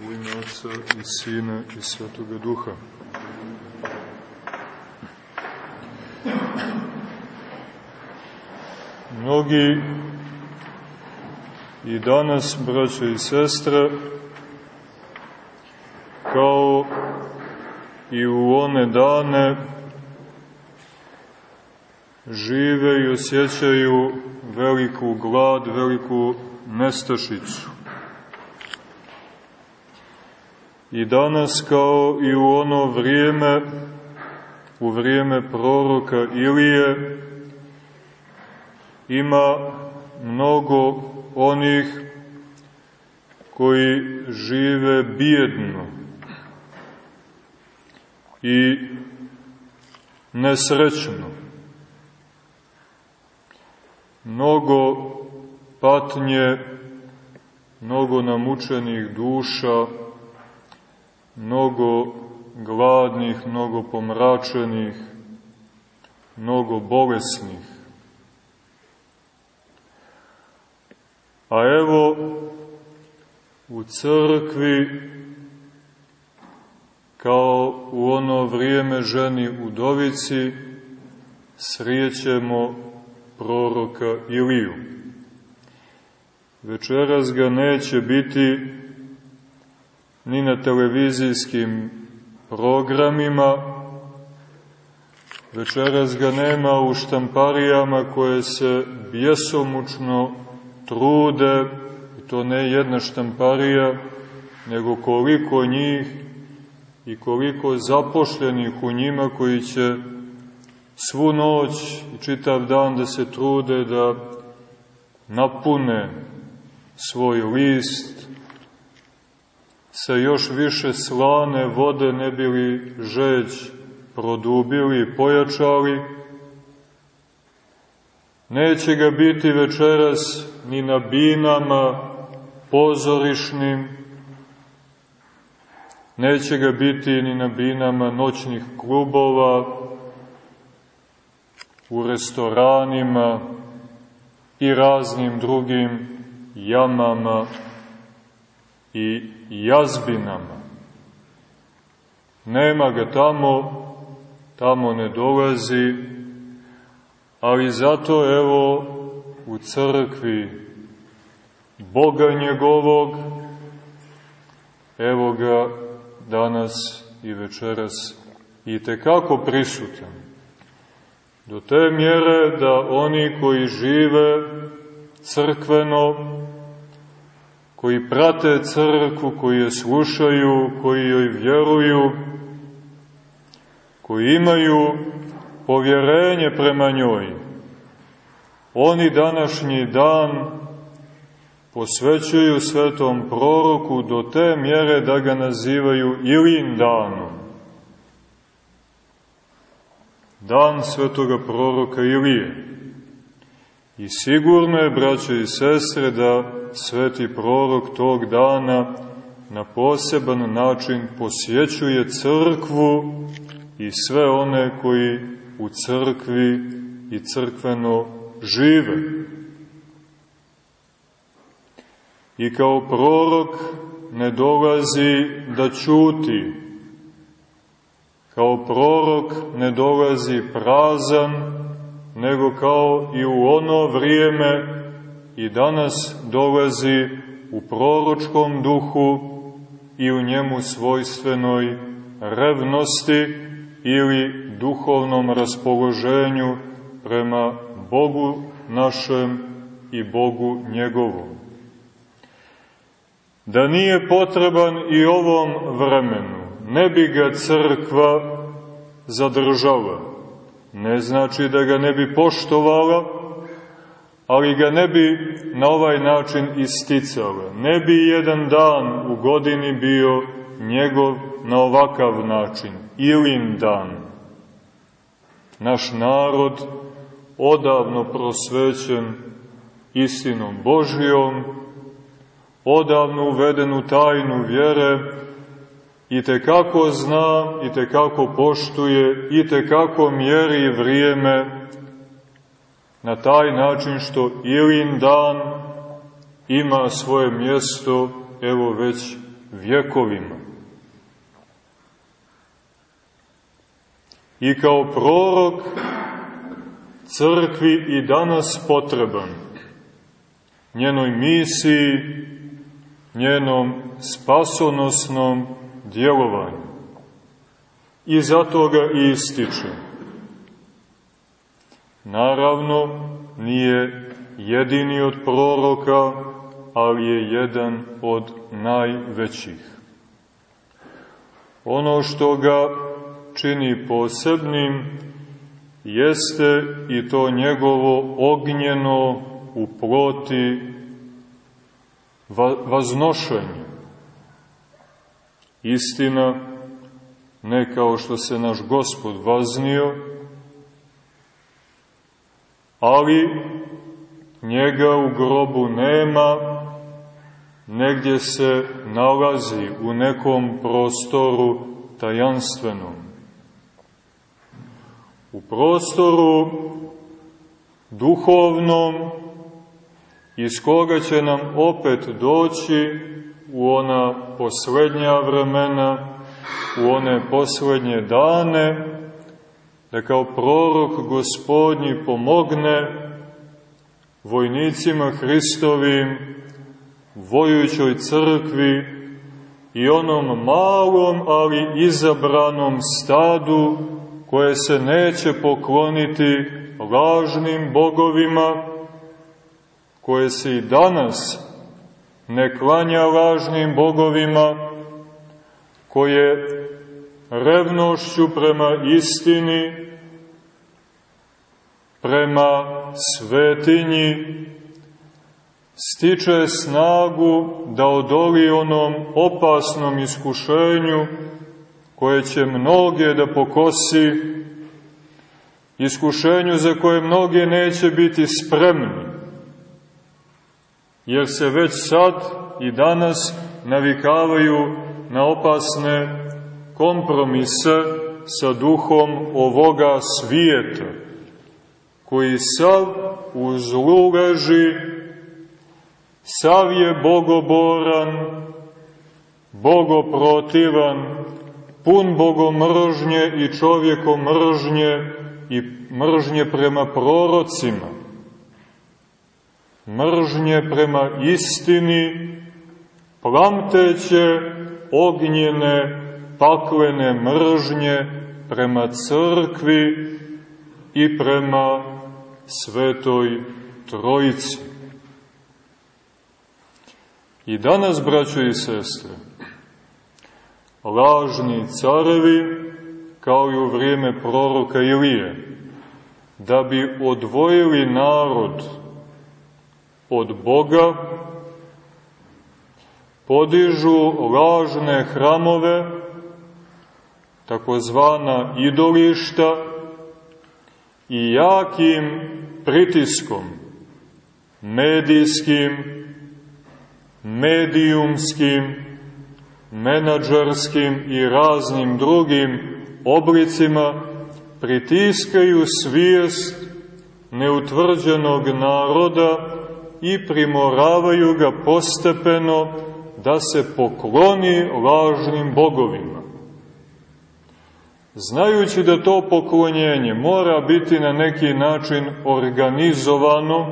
U ime Otca i Sina i Svetoga Duha. Mnogi i danas, braće i sestre, kao i u one dane, žive i osjećaju veliku glad, veliku nestašicu. I danas kao i u ono vrijeme, u vrijeme proroka Ilije, ima mnogo onih koji žive bijedno i nesrećno. Mnogo patnje, mnogo namučenih duša, mnogo gladnih, mnogo pomračenih, mnogo bolesnih. A evo, u crkvi, kao u ono vrijeme ženi udovici, srijećemo proroka Iliju. Večeras ga neće biti ni na televizijskim programima, večeras ga nema u štamparijama koje se bjesomučno trude, i to ne jedna štamparija, nego koliko njih i koliko zapošljenih u njima koji će svu noć i čitav dan da se trude da napune svoj list sa još više slane vode ne bili žeđ produbili i pojačali. Neće ga biti večeras ni na binama pozorišnim, neće ga biti ni na binama noćnih klubova, u restoranima i raznim drugim jamama i jazbinama. Nema ga tamo, tamo ne dolazi, ali zato evo u crkvi Boga njegovog, evo ga danas i večeras i tekako prisutan. Do te mjere da oni koji žive crkveno, koji prate crkvu, koji je slušaju, koji joj vjeruju, koji imaju povjerenje prema njoj, oni današnji dan posvećuju svetom proroku do te mjere da ga nazivaju Ilin danom. Dan svetoga proroka Ilije. I sigurno je, braće i sestre, da sveti prorok tog dana na poseban način posjećuje crkvu i sve one koji u crkvi i crkveno žive. I kao prorok ne dolazi da čuti, kao prorok ne dolazi prazan, nego kao i u ono vrijeme i danas dolazi u proročkom duhu i u njemu svojstvenoj revnosti ili duhovnom raspoloženju prema Bogu našem i Bogu njegovom. Da nije potreban i ovom vremenu, ne bi ga crkva zadržala. Ne znači da ga ne bi poštovala, ali ga ne bi na ovaj način isticala. Ne bi jedan dan u godini bio njegov na ovakav način, ilin dan. Naš narod, odavno prosvećen istinom Božijom, odavno uveden u tajnu vjere, i te kako zna, i te kako poštuje, i te kako mjeri vrijeme na taj način što Ilin dan ima svoje mjesto, evo već vjekovima. I kao prorok crkvi i danas potreban, njenoj misiji, njenom spasonosnom djelovanju. I zato ga ističe. Naravno, nije jedini od proroka, ali je jedan od najvećih. Ono što ga čini posebnim jeste i to njegovo ognjeno u ploti vaznošenje. Istina, ne kao što se naš gospod vaznio, ali njega u grobu nema, negdje se nalazi u nekom prostoru tajanstvenom. U prostoru duhovnom, iz koga će nam opet doći u ona poslednja vremena, u one poslednje dane, da kao prorok gospodnji pomogne vojnicima Hristovim, vojućoj crkvi i onom malom, ali izabranom stadu koje se neće pokloniti lažnim bogovima, koje se i danas ne klanja lažnim bogovima, koje revnošću prema istini, prema svetinji, stiče snagu da odoli onom opasnom iskušenju koje će mnoge da pokosi, iskušenju za koje mnoge neće biti spremni, jer se već sad i danas navikavaju na opasne kompromise sa duhom ovoga svijeta, koji sav u zlu leži, sav je bogoboran, bogoprotivan, pun bogomržnje i čovjekomržnje i mržnje prema prorocima, mržnje prema istini, plamteće ognjene, paklene mržnje prema crkvi i prema svetoj trojici. I danas, braćo i sestre, lažni carevi, kao i u vrijeme proroka Ilije, da bi odvojili narod od Boga, podižu lažne hramove, takozvana idolišta, i jakim pritiskom, medijskim, medijumskim, menadžerskim i raznim drugim oblicima pritiskaju svijest neutvrđenog naroda i primoravaju ga postepeno da se pokloni lažnim bogovima. Znajući da to poklonjenje mora biti na neki način organizovano,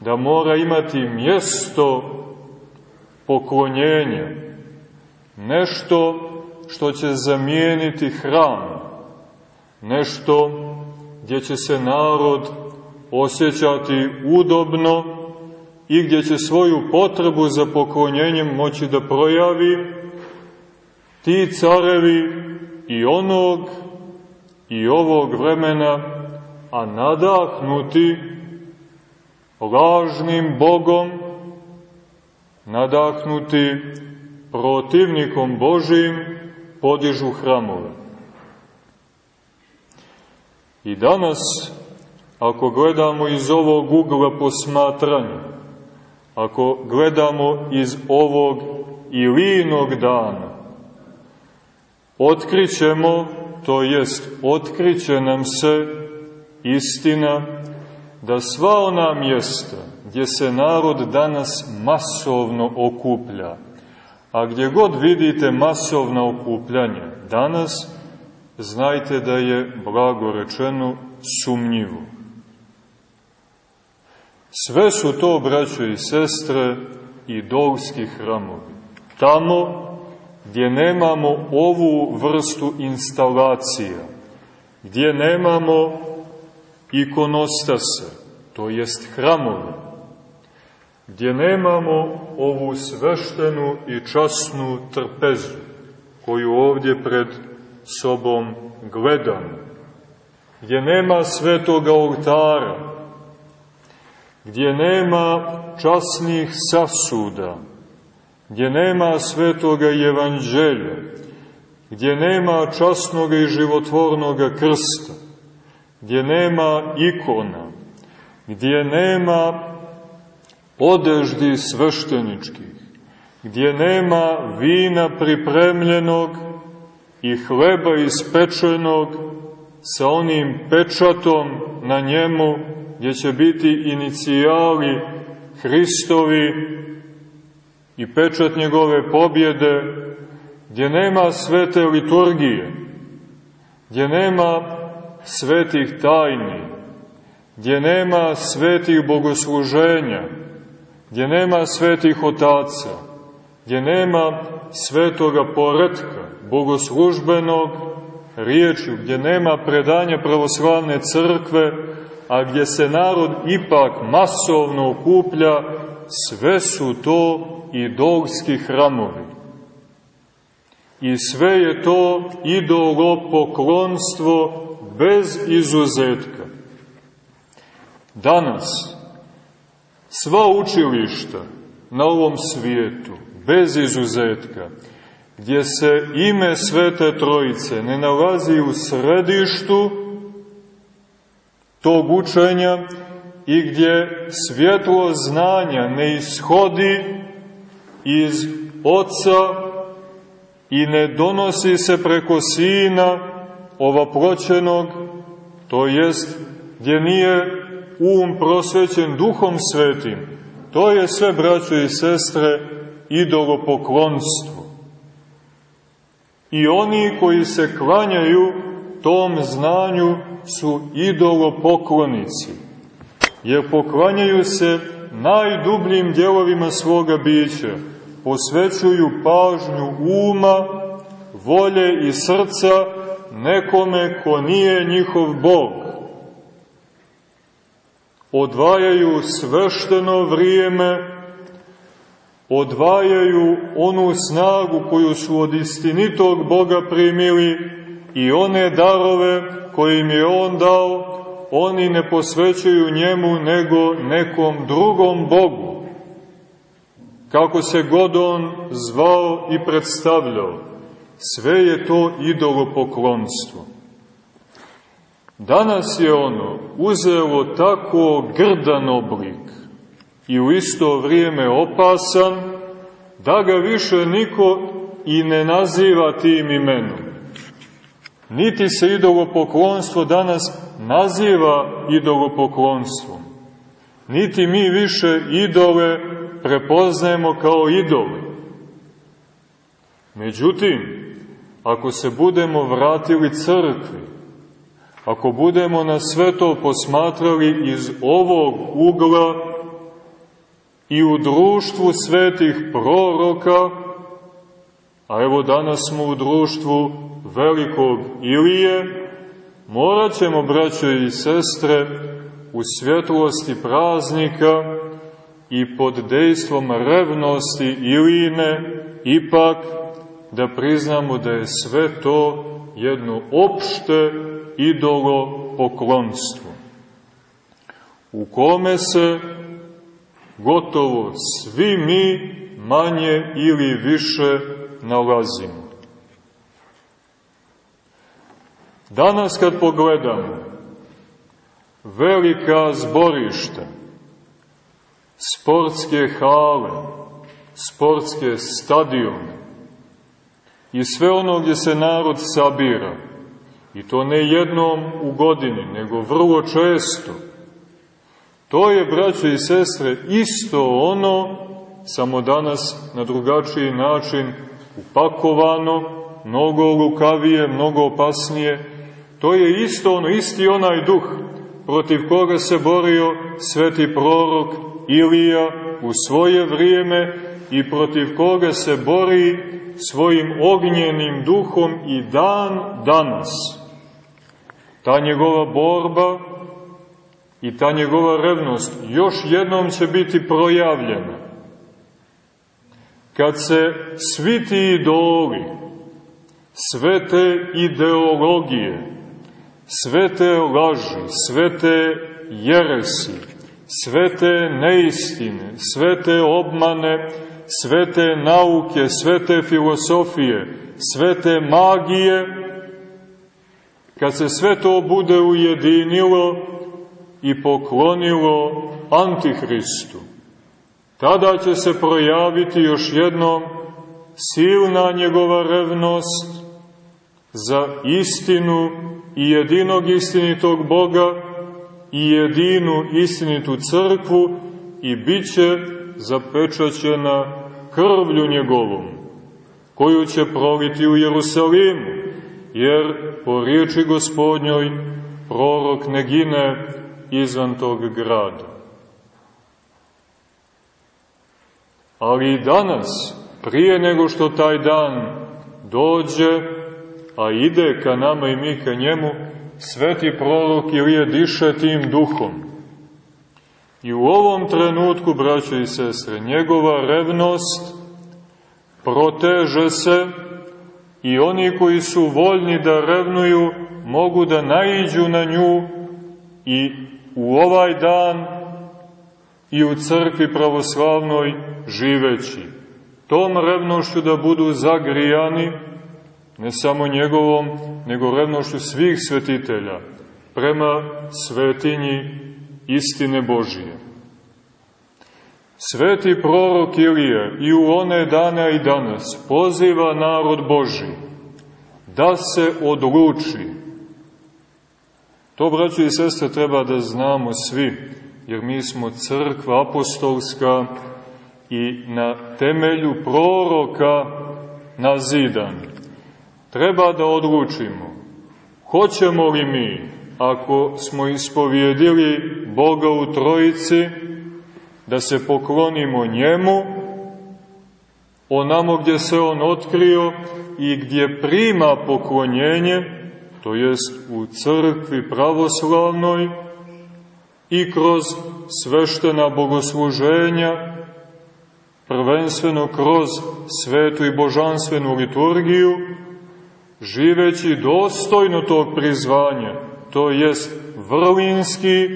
da mora imati mjesto poklonjenja, nešto što će zamijeniti hram, nešto gdje će se narod osjećati udobno i gdje će svoju potrebu za poklonjenjem moći da projavi, ti carevi i onog i ovog vremena, a nadahnuti lažnim Bogom, nadahnuti protivnikom Božim podižu hramove. I danas, ako gledamo iz ovog ugla posmatranja, ako gledamo iz ovog ilinog dana, otkrićemo, to jest otkriće nam se istina da sva ona mjesta gdje se narod danas masovno okuplja, A gdje god vidite masovna okupljanja danas, znajte da je, blago rečeno, sumnjivo. Sve su to, braćo i sestre, idolski hramovi. Tamo gdje nemamo ovu vrstu instalacija, gdje nemamo ikonostase, to jest hramovi, gdje nemamo ovu sveštenu i časnu trpezu, koju ovdje pred sobom gledamo, gdje nema svetoga oltara, gdje nema časnih sasuda, gdje nema svetoga evanđelja, gdje nema časnog i životvornog krsta, gdje nema ikona, gdje nema odeždi svešteničkih, gdje nema vina pripremljenog i hleba ispečenog sa onim pečatom na njemu, gdje će biti inicijali Hristovi i pečat njegove pobjede, gdje nema svete liturgije, gdje nema svetih tajni, gdje nema svetih bogosluženja, gdje nema svetih otaca, gdje nema svetoga poredka, bogoslužbenog riječju, gdje nema predanja pravoslavne crkve, a gdje se narod ipak masovno okuplja, sve su to idolski hramovi. I sve je to idolopoklonstvo bez izuzetka. Danas sva učilišta na ovom svijetu, bez izuzetka, gdje se ime Svete Trojice ne nalazi u središtu tog učenja i gdje svjetlo znanja ne ishodi iz Otca i ne donosi se preko Sina ovaproćenog, to jest gdje nije um prosvećen duhom svetim, to je sve, braćo i sestre, idolopoklonstvo. I oni koji se klanjaju tom znanju su idolopoklonici, jer poklanjaju se najdubljim dijelovima svoga bića, posvećuju pažnju uma, volje i srca nekome ko nije njihov Bog. Odvajaju svešteno vrijeme, odvajaju onu snagu koju su od istinitog Boga primili i one darove koje im je On dao, oni ne posvećuju njemu nego nekom drugom Bogu. Kako se god on zvao i predstavljao, sve je to idolopoklonstvo. Danas je ono uzelo tako grdan oblik i u isto vrijeme opasan, da ga više niko i ne naziva tim imenom. Niti se idolopoklonstvo danas naziva idolopoklonstvom. Niti mi više idole prepoznajemo kao idole. Međutim, ako se budemo vratili crkvi, ako budemo na sve to posmatrali iz ovog ugla i u društvu svetih proroka, a evo danas smo u društvu velikog Ilije, morat ćemo, braćo i sestre, u svjetlosti praznika i pod dejstvom revnosti Iline ipak da priznamo da je sve to jedno opšte idolo poklonstvo, u kome se gotovo svi mi manje ili više nalazimo. Danas kad pogledamo velika zborišta, sportske hale, sportske stadione i sve ono gdje se narod sabira, i to ne jednom u godini, nego vrlo često, to je, braćo i sestre, isto ono samo danas na drugačiji način upakovano, mnogo lukavije, mnogo opasnije. To je isto ono, isti onaj duh protiv koga se borio sveti prorok Ilija u svoje vrijeme i protiv koga se bori svojim ognjenim duhom i dan danas. Ta njegova borba i ta njegova revnost još jednom će biti projavljena. Kad se svi ti idoli, sve te ideologije, sve te laži, sve te jeresi, sve te neistine, sve te obmane, sve te nauke, sve te filosofije, sve te magije, kad se sve to bude ujedinilo i poklonilo Antihristu, tada će se projaviti još jednom silna njegova revnost za istinu i jedinog istinitog Boga i jedinu istinitu crkvu i bit će zapečaćena krvlju njegovom, koju će proliti u Jerusalimu, jer po riječi gospodnjoj prorok ne gine izvan tog grada. Ali i danas, prije nego što taj dan dođe, a ide ka nama i mi ka njemu, sveti prorok Ilije diše tim duhom. I u ovom trenutku, braće i sestre, njegova revnost proteže se i oni koji su voljni da revnuju mogu da naiđu na nju i u ovaj dan i u crkvi pravoslavnoj živeći. Tom revnošću da budu zagrijani, ne samo njegovom, nego revnošću svih svetitelja, prema svetinji istine Božije. Sveti prorok Ilije i u one dane i danas poziva narod Boži da se odluči. To, braći i sestre, treba da znamo svi, jer mi smo crkva apostolska i na temelju proroka nazidani. Treba da odlučimo hoćemo li mi, ako smo ispovjedili Boga u Trojici, da se poklonimo njemu, onamo gdje se on otkrio i gdje prima poklonjenje, to jest u crkvi pravoslavnoj i kroz sveštena bogosluženja, prvenstveno kroz svetu i božanstvenu liturgiju, živeći dostojno tog prizvanja, to jest vrlinski,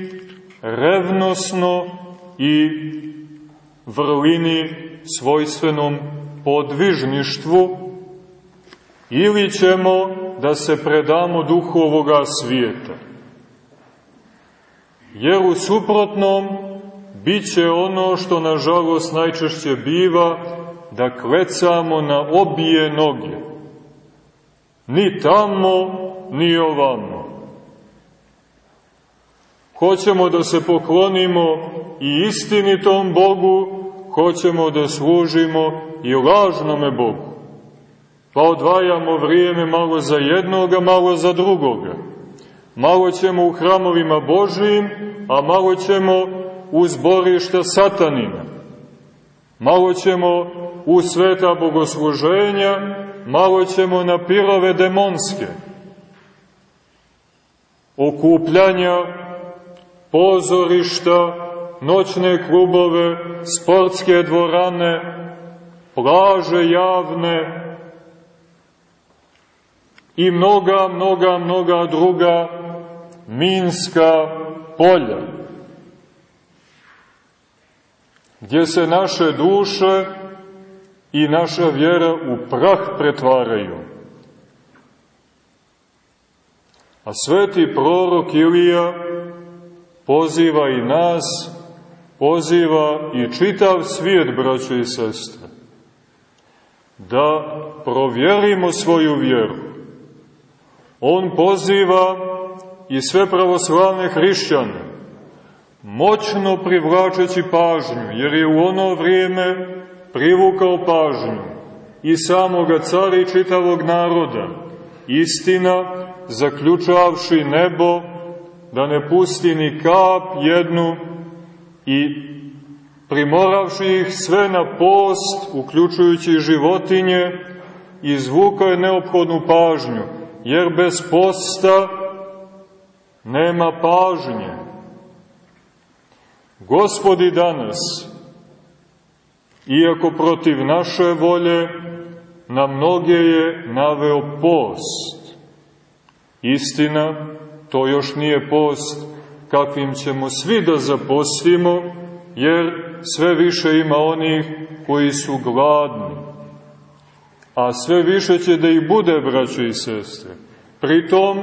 revnosno i vrlini svojstvenom podvižništvu, ili ćemo da se predamo duhu ovoga svijeta. Jer u suprotnom bit će ono što nažalost najčešće biva da klecamo na obije noge Ni tamo, ni ovamo. Hoćemo da se poklonimo i istinitom Bogu, hoćemo da služimo i lažnome Bogu. Pa odvajamo vrijeme malo za jednoga, malo za drugoga. Malo ćemo u hramovima Božijim, a malo ćemo u zborišta satanina. Malo ćemo u sveta bogosluženja, malo ćemo na pirove demonske, okupljanja, pozorišta, noćne klubove, sportske dvorane, plaže javne i mnoga, mnoga, mnoga druga minska polja, gdje se naše duše i naša vjera u prah pretvaraju. A sveti prorok Ilija poziva i nas, poziva i čitav svijet, braćo i sestre, da provjerimo svoju vjeru. On poziva i sve pravoslavne hrišćane, moćno privlačeći pažnju, jer je u ono vrijeme privukao pažnju i samoga cara i čitavog naroda. Istina, zaključavši nebo, da ne pusti ni kap jednu i primoravši ih sve na post, uključujući životinje, izvukao je neophodnu pažnju, jer bez posta nema pažnje. Gospodi danas, iako protiv naše volje, na mnoge je naveo post. Istina, to još nije post kakvim ćemo svi da zapostimo, jer sve više ima onih koji su gladni. A sve više će da ih bude, braćo i sestre. Pritom,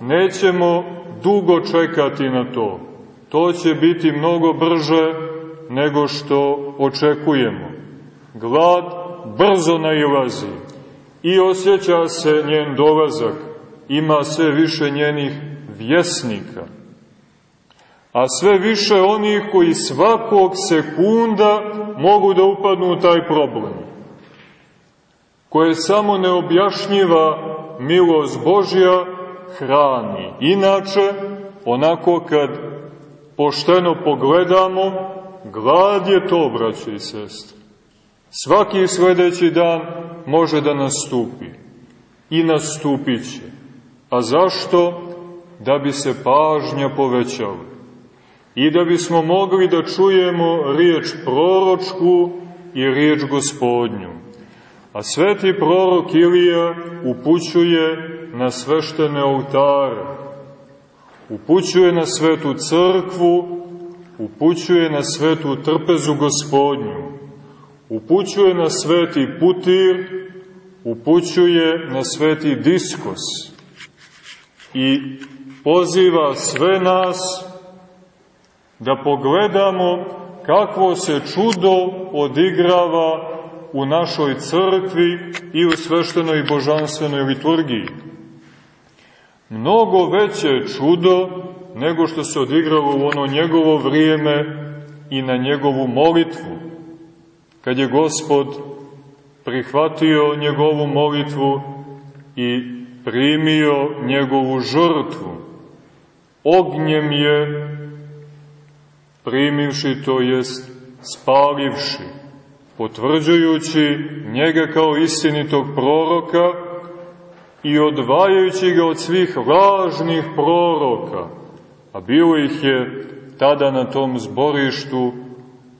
nećemo dugo čekati na to. To će biti mnogo brže nego što očekujemo. Glad brzo nailazi i osjeća se njen dolazak. Ima sve više njenih vjesnika. A sve više onih koji svakog sekunda mogu da upadnu u taj problem. Koje samo neobjašnjiva milost Božja hrani. Inače, onako kad pošteno pogledamo, glad je to, braćo i sestre. Svaki sledeći dan može da nastupi. I nastupit će. A zašto? Da bi se pažnja povećala. I da bismo mogli da čujemo riječ proročku i riječ gospodnju. A sveti prorok Ilija upućuje na sveštene oltare, upućuje na svetu crkvu, upućuje na svetu trpezu gospodnju, upućuje na sveti putir, upućuje na sveti diskos i poziva sve nas da pogledamo kakvo se čudo odigrava u našoj crkvi i u sveštenoj božanstvenoj liturgiji mnogo veće čudo nego što se odigralo u ono njegovo vrijeme i na njegovu molitvu. Kad je gospod prihvatio njegovu molitvu i primio njegovu žrtvu, ognjem je primivši, to jest spalivši, potvrđujući njega kao istinitog proroka, i odvajajući ga od svih lažnih proroka, a bilo ih je tada na tom zborištu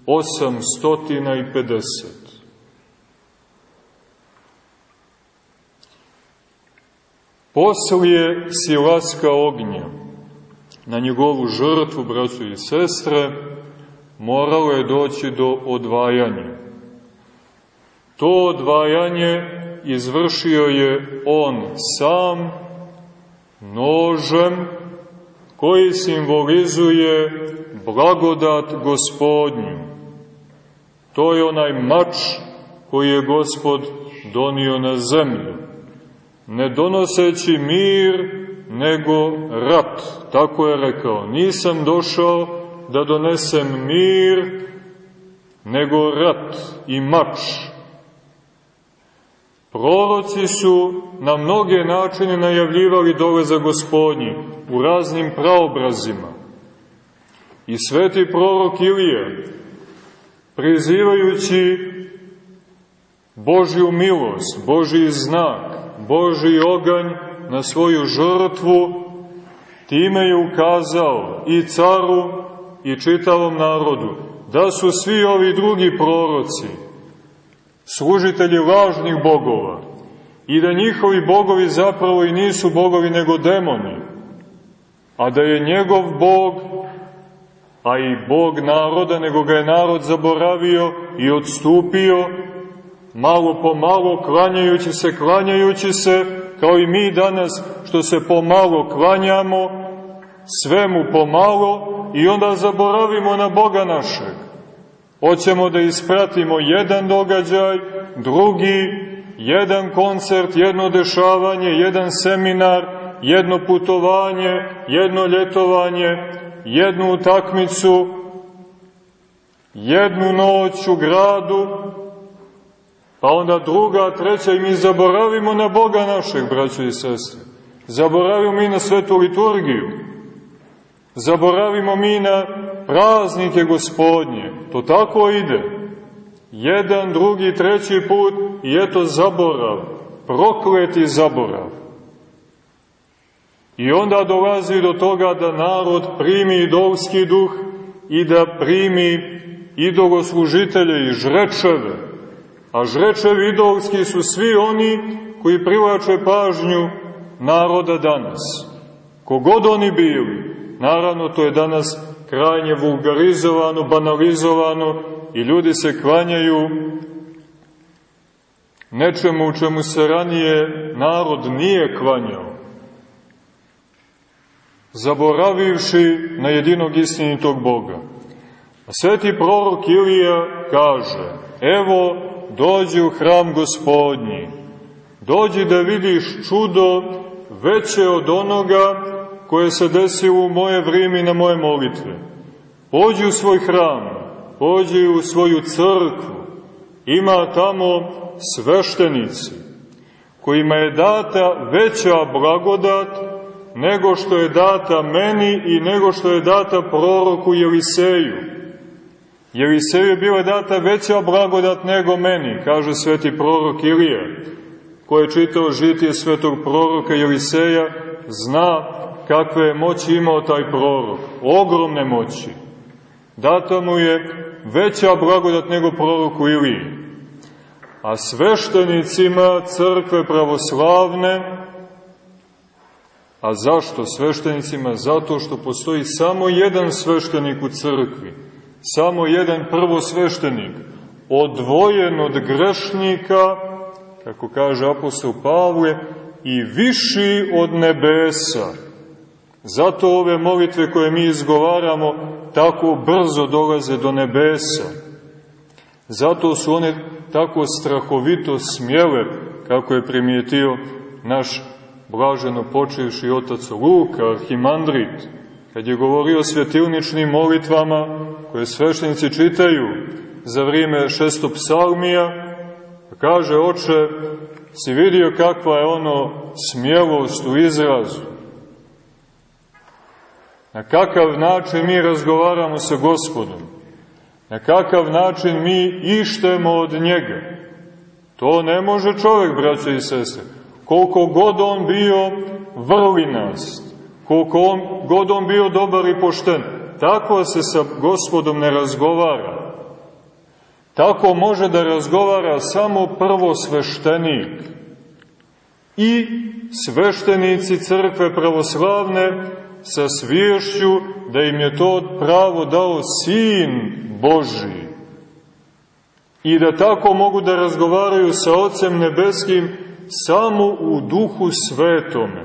850. Poslije silaska ognja na njegovu žrtvu, braću i sestre, moralo je doći do odvajanja. To odvajanje izvršio je on sam nožem koji simbolizuje blagodat gospodnju. To je onaj mač koji je gospod donio na zemlju, ne donoseći mir, nego rat. Tako je rekao, nisam došao da donesem mir, nego rat i mač. Proroci su na mnoge načine najavljivali doleza gospodnji u raznim praobrazima. I sveti prorok Ilije, prizivajući Božju milost, Božji znak, Božji oganj na svoju žrtvu, time je ukazao i caru i čitavom narodu da su svi ovi drugi proroci služitelji lažnih bogova i da njihovi bogovi zapravo i nisu bogovi nego demoni, a da je njegov bog, a i bog naroda, nego ga je narod zaboravio i odstupio, malo po malo, klanjajući se, klanjajući se, kao i mi danas, što se pomalo klanjamo, svemu pomalo, i onda zaboravimo na Boga našeg. Hoćemo da ispratimo jedan događaj, drugi, jedan koncert, jedno dešavanje, jedan seminar, jedno putovanje, jedno ljetovanje, jednu utakmicu, jednu noć u gradu pa onda druga, treća i mi zaboravimo na Boga našeg, braćo i sestre. Zaboravimo mi na svetu liturgiju. Zaboravimo mi na praznike gospodnje. To tako ide. Jedan, drugi, treći put i eto zaborav. Prokleti zaborav. I onda dolazi do toga da narod primi idolski duh i da primi idoloslužitelje i žrečeve. A žrečevi idolski su svi oni koji privlače pažnju naroda danas. Kogod oni bili, naravno to je danas krajnje vulgarizovano, banalizovano i ljudi se klanjaju nečemu u čemu se ranije narod nije klanjao zaboravivši na jedinog istinitog Boga. A sveti prorok Ilija kaže, evo dođi u hram gospodnji, dođi da vidiš čudo veće od onoga koje se desilo u moje vrijeme na moje molitve. Pođi u svoj hram, pođi u svoju crkvu, ima tamo sveštenici, kojima je data veća blagodat nego što je data meni i nego što je data proroku Jeliseju. Jeliseju je bila data veća blagodat nego meni, kaže sveti prorok Ilija, ko je čitao žitije svetog proroka Jeliseja, zna kakve moći imao taj prorok, ogromne moći. Data mu je veća blagodat nego proroku Iliji. A sveštenicima crkve pravoslavne, A zašto sveštenicima? Zato što postoji samo jedan sveštenik u crkvi, samo jedan prvosveštenik, odvojen od grešnika, kako kaže apostol Pavle, i viši od nebesa. Zato ove molitve koje mi izgovaramo tako brzo dolaze do nebesa. Zato su one tako strahovito smjele, kako je primijetio naš blaženo počevši otac Luka, arhimandrit, kad je govorio o svetilničnim molitvama koje sveštenici čitaju za vrijeme šestopsalmija, kaže, oče, si vidio kakva je ono smjelost u izrazu? Na kakav način mi razgovaramo sa gospodom? Na kakav način mi ištemo od njega? To ne može čovjek, braće i sese koliko god on bio vrlinast, koliko on, god on bio dobar i pošten, tako se sa gospodom ne razgovara. Tako može da razgovara samo prvo sveštenik i sveštenici crkve pravoslavne sa sviješću da im je to pravo dao Sin Boži i da tako mogu da razgovaraju sa Otcem Nebeskim samo u duhu svetome.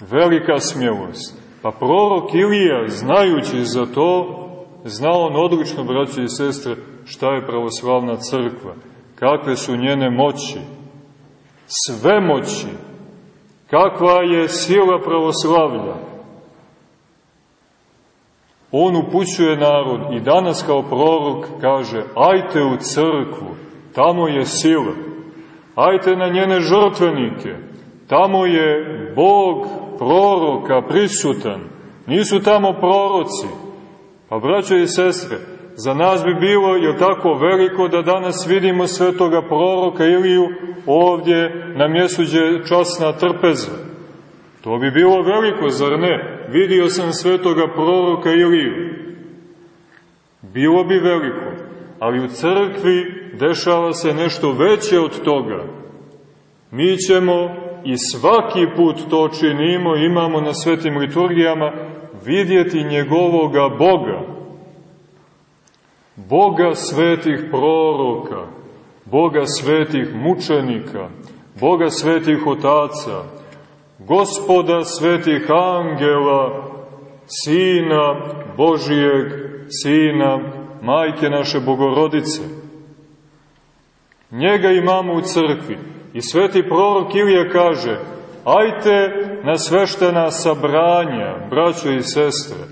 Velika smjelost. Pa prorok Ilija, znajući za to, znao on odlično, braći i sestre, šta je pravoslavna crkva, kakve su njene moći, sve moći, kakva je sila pravoslavlja. On upućuje narod i danas kao prorok kaže, ajte u crkvu, tamo je sila. Ajte na njene žrtvenike, tamo je Bog proroka prisutan, nisu tamo proroci. Pa braćo i sestre, za nas bi bilo, je tako, veliko da danas vidimo svetoga proroka Iliju ovdje na mjestu gdje je časna trpeza. To bi bilo veliko, zar ne? Vidio sam svetoga proroka Iliju. Bilo bi veliko, ali u crkvi dešava se nešto veće od toga. Mi ćemo i svaki put to činimo, imamo na svetim liturgijama, vidjeti njegovoga Boga. Boga svetih proroka, Boga svetih mučenika, Boga svetih otaca, gospoda svetih angela, Sina Božijeg, Sina, Majke naše Bogorodice. Njega imamo u crkvi. I sveti prorok Ilija kaže, ajte na sveštena sabranja, braćo i sestre,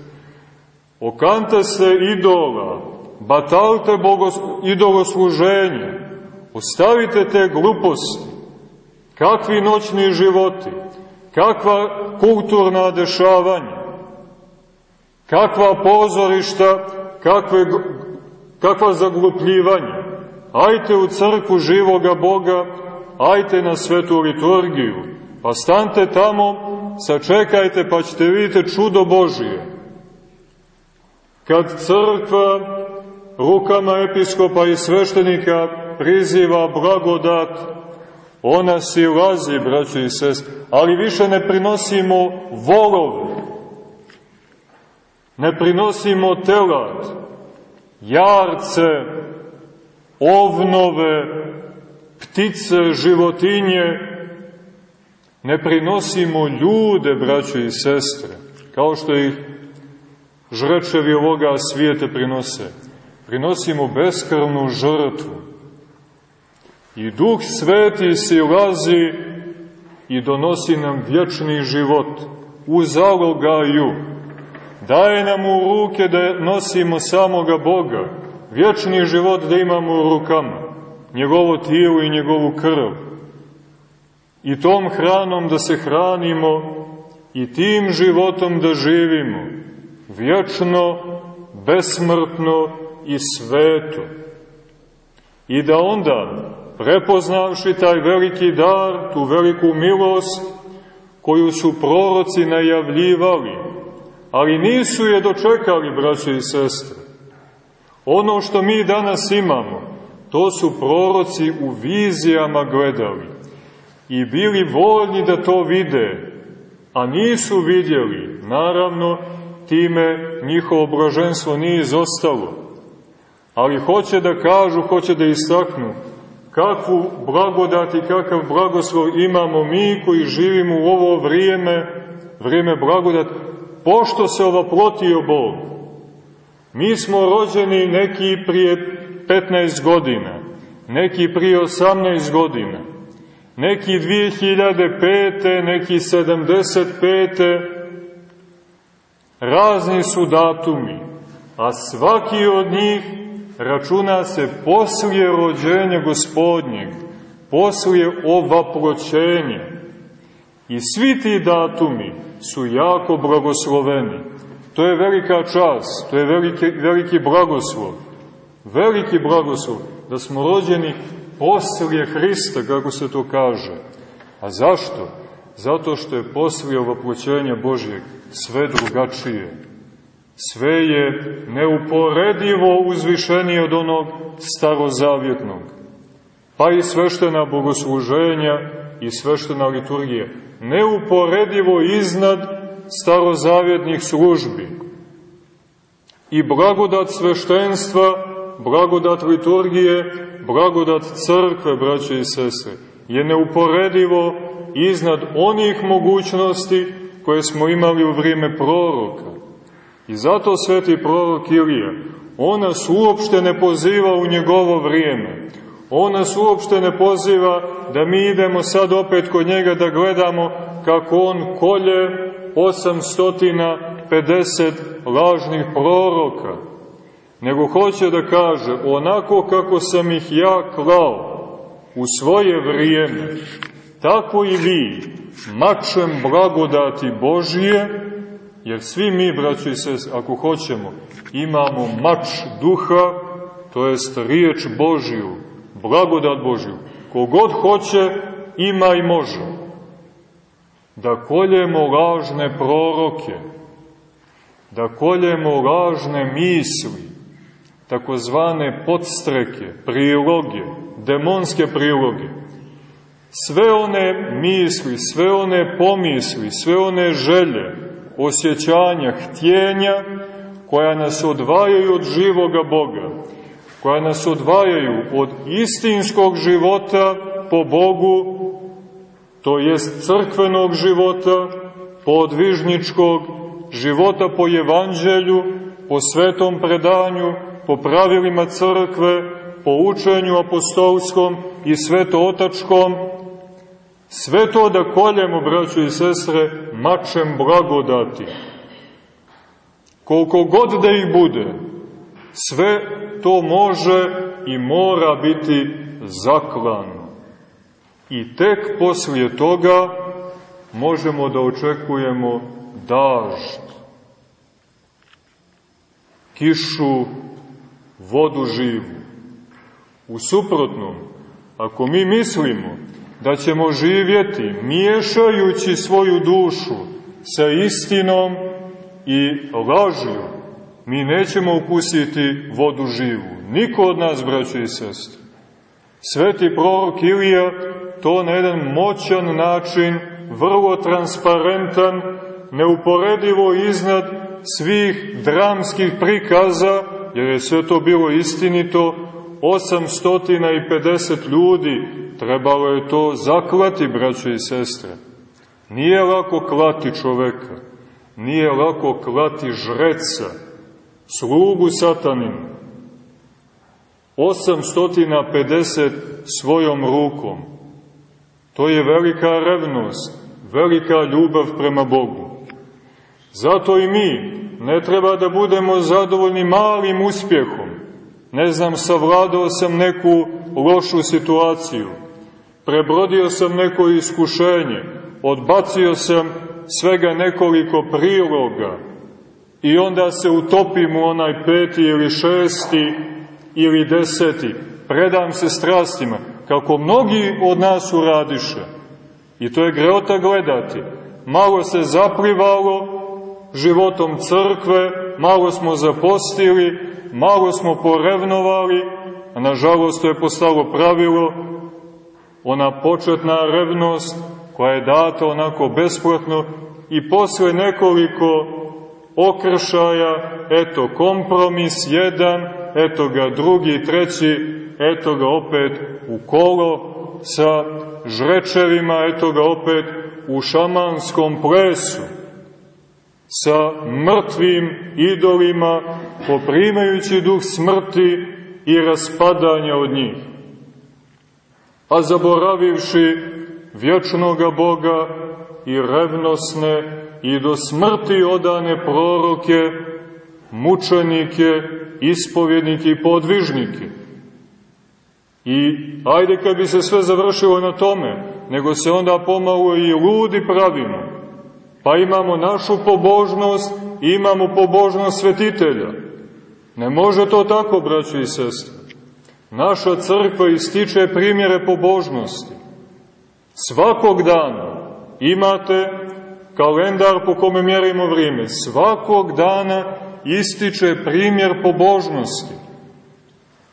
okanta se idola, batalite bogos, idolosluženje, ostavite te gluposti, kakvi noćni životi, kakva kulturna dešavanja, kakva pozorišta, kakve, kakva zaglupljivanja. Ajte u crku živoga Boga, ajte na svetu liturgiju, pa stante tamo, sačekajte pa ćete vidite čudo Božije. Kad crkva rukama episkopa i sveštenika priziva blagodat, ona silazi, braćo i sest, ali više ne prinosimo volove, ne prinosimo telat, jarce, ovnove, ptice, životinje, ne prinosimo ljude, braćo i sestre, kao što ih žrečevi ovoga svijete prinose. Prinosimo beskrvnu žrtvu. I Duh Sveti silazi i donosi nam vječni život u zalogaju. Daje nam u ruke da nosimo samoga Boga, vječni život da imamo u rukama, njegovo tijelo i njegovu krv. I tom hranom da se hranimo i tim životom da živimo, vječno, besmrtno i sveto. I da onda, prepoznavši taj veliki dar, tu veliku milost, koju su proroci najavljivali, ali nisu je dočekali, braće i sestre. Ono što mi danas imamo, to su proroci u vizijama gledali i bili voljni da to vide, a nisu vidjeli, naravno, time njihovo blaženstvo nije izostalo. Ali hoće da kažu, hoće da istaknu kakvu blagodat i kakav blagoslov imamo mi koji živimo u ovo vrijeme, vrijeme blagodat, pošto se ovaplotio Bog. Mi smo rođeni neki prije 15 godina, neki prije 18 godina, neki 2005. neki 75. Razni su datumi, a svaki od njih računa se poslije rođenja gospodnjeg, poslije ovaploćenja. I svi ti datumi su jako blagosloveni. To je velika čast, to je veliki, veliki blagoslov. Veliki blagoslov da smo rođeni poslije Hrista, kako se to kaže. A zašto? Zato što je poslije ovaploćenja Božjeg sve drugačije. Sve je neuporedivo uzvišenije od onog starozavjetnog. Pa i sveštena bogosluženja i sveštena liturgija. Neuporedivo iznad starozavjetnih službi. I blagodat sveštenstva, blagodat liturgije, blagodat crkve, braće i sestre, je neuporedivo iznad onih mogućnosti koje smo imali u vrijeme proroka. I zato sveti prorok Ilija, on nas uopšte ne poziva u njegovo vrijeme. On nas uopšte ne poziva da mi idemo sad opet kod njega da gledamo kako on kolje 850 lažnih proroka. Nego hoće da kaže, onako kako sam ih ja klao u svoje vrijeme, tako i vi, mačem blagodati Božije, jer svi mi, braćo i sest, ako hoćemo, imamo mač duha, to jest riječ Božiju, blagodat Božiju. Kogod hoće, ima i može. Da koljemo lažne proroke, da koljemo lažne misli, takozvane podstreke, priloge, demonske priloge, sve one misli, sve one pomisli, sve one želje, osjećanja, htjenja, koja nas odvajaju od živoga Boga, koja nas odvajaju od istinskog života po Bogu, to jest crkvenog života, podvižničkog života po evanđelju, po svetom predanju, po pravilima crkve, po učenju apostolskom i svetootačkom, sve to da koljemo, braćo i sestre, mačem blagodati. Koliko god da ih bude, Sve to može i mora biti zaklano. I tek poslije toga možemo da očekujemo dažd, kišu, vodu živu. U suprotnom, ako mi mislimo da ćemo živjeti miješajući svoju dušu sa istinom i lažju, mi nećemo ukusiti vodu živu. Niko od nas, braćo i sestre. Sveti prorok Ilija to na jedan moćan način, vrlo transparentan, neuporedivo iznad svih dramskih prikaza, jer je sve to bilo istinito, 850 ljudi, trebalo je to zaklati, braćo i sestre. Nije lako klati čoveka, nije lako klati žreca, slugu sataninu. 850 svojom rukom. To je velika revnost, velika ljubav prema Bogu. Zato i mi ne treba da budemo zadovoljni malim uspjehom. Ne znam, savladao sam neku lošu situaciju, prebrodio sam neko iskušenje, odbacio sam svega nekoliko priloga i onda se utopim u onaj peti ili šesti ili deseti, predam se strastima, kako mnogi od nas uradiše. I to je greota gledati. Malo se zaplivalo životom crkve, malo smo zapostili, malo smo porevnovali, a nažalost to je postalo pravilo, ona početna revnost koja je data onako besplatno i posle nekoliko okršaja, eto kompromis jedan, eto ga drugi, treći, eto ga opet u kolo sa žrečevima, eto ga opet u šamanskom plesu, sa mrtvim idolima, poprimajući duh smrti i raspadanja od njih. A zaboravivši vječnoga Boga i revnosne i do smrti odane proroke, mučenike, ispovjednike i podvižnike. I ajde kad bi se sve završilo na tome, nego se onda pomalo i ludi pravimo. Pa imamo našu pobožnost, imamo pobožnost svetitelja. Ne može to tako, braći i sestre. Naša crkva ističe primjere pobožnosti. Svakog dana imate kalendar po kome mjerimo vrijeme. Svakog dana ističe primjer pobožnosti.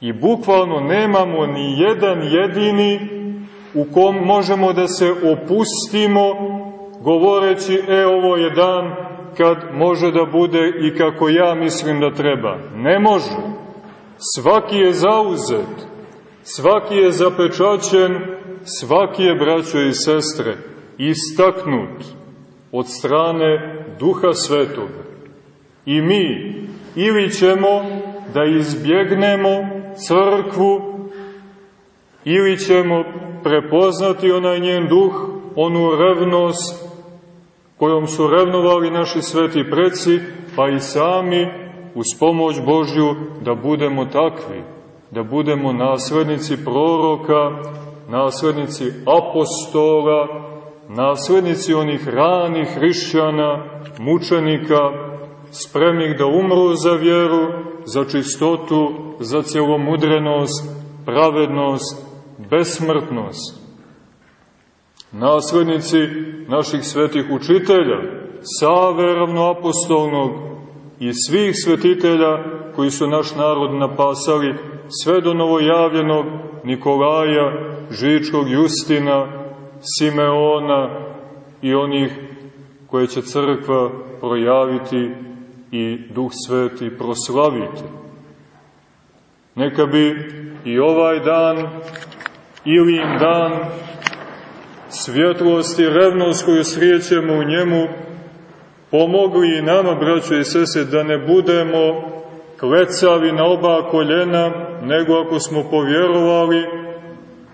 I bukvalno nemamo ni jedan jedini u kom možemo da se opustimo govoreći, e, ovo je dan kad može da bude i kako ja mislim da treba. Ne može. Svaki je zauzet, svaki je zapečaćen, svaki je, braćo i sestre, istaknut od strane Duha Svetog. I mi ili ćemo da izbjegnemo crkvu, ili ćemo prepoznati onaj njen duh, onu revnost kojom su revnovali naši sveti preci, pa i sami uz pomoć Božju da budemo takvi, da budemo naslednici proroka, naslednici apostola, naslednici onih ranih hrišćana, mučenika, spremnih da umru za vjeru, za čistotu, za cjelomudrenost, pravednost, besmrtnost. Naslednici naših svetih učitelja, Save ravnoapostolnog i svih svetitelja koji su naš narod napasali sve do novojavljenog Nikolaja, Žičkog Justina, Simeona i onih koje će crkva projaviti i Duh Sveti proslaviti. Neka bi i ovaj dan ili im dan svjetlost i revnost koju srijećemo u njemu pomogli i nama, braćo i sese, da ne budemo klecavi na oba koljena, nego ako smo povjerovali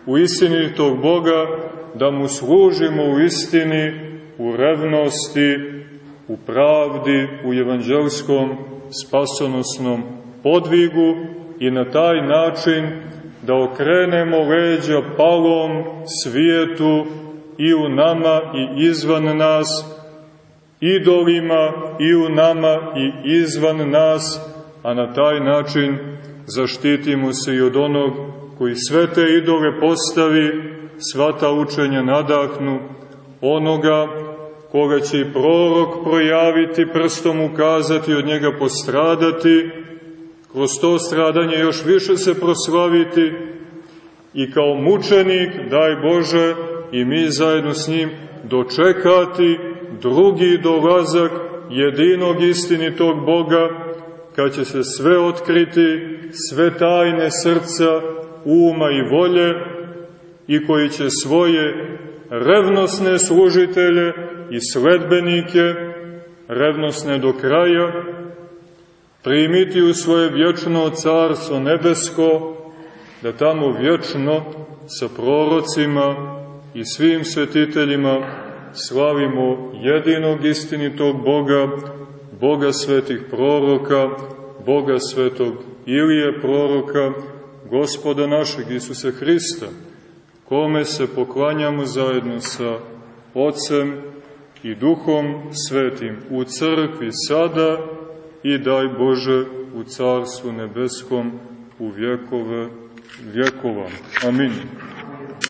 u istinitog Boga, da mu služimo u istini, u revnosti, u pravdi, u evanđelskom spasonosnom podvigu i na taj način da okrenemo leđa palom svijetu i u nama i izvan nas, idolima i u nama i izvan nas, a na taj način zaštitimo se i od onog koji sve te idole postavi, sva ta učenja nadahnu, onoga koga će i prorok projaviti, prstom ukazati, od njega postradati, kroz to stradanje još više se proslaviti i kao mučenik, daj Bože, i mi zajedno s njim dočekati drugi dolazak jedinog istinitog Boga, kad će se sve otkriti, sve tajne srca, uma i volje, i koji će svoje revnosne služitelje i sledbenike, revnosne do kraja, primiti u svoje vječno carstvo nebesko, da tamo vječno sa prorocima i svim svetiteljima slavimo jedinog istinitog Boga, Boga svetih proroka, Boga svetog Ilije proroka, gospoda našeg Isusa Hrista, kome se poklanjamo zajedno sa Otcem i Duhom Svetim u crkvi sada i daj Bože u Carstvu Nebeskom u vjekove vjekova. Amin.